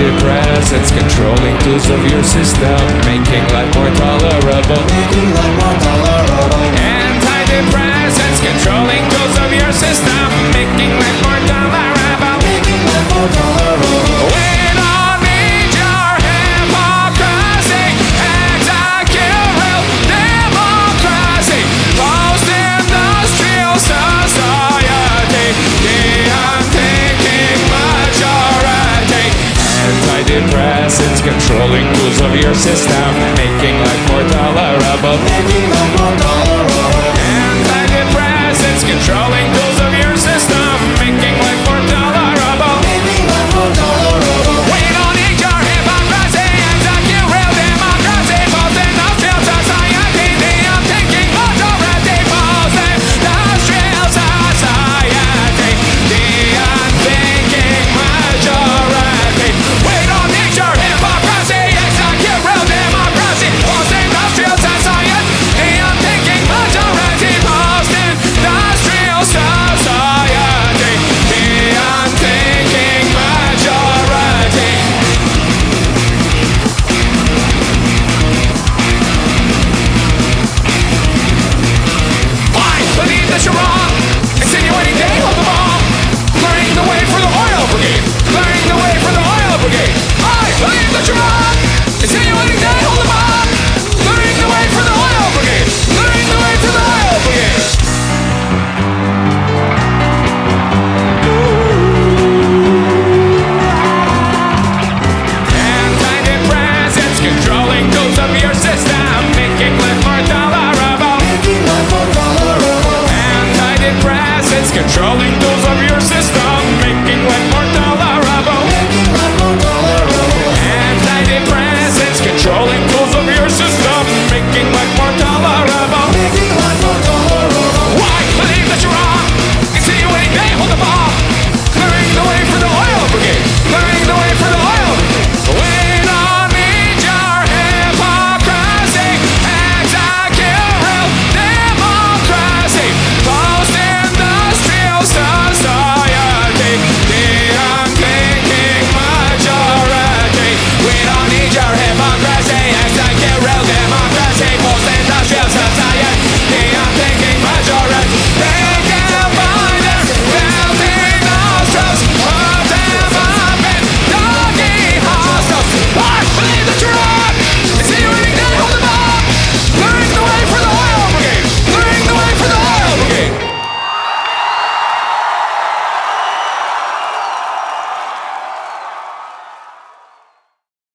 antidepressants controlling tools of your system, making life more tolerable. Making life more tolerable. molecules of your system, making life more tolerable. of your system.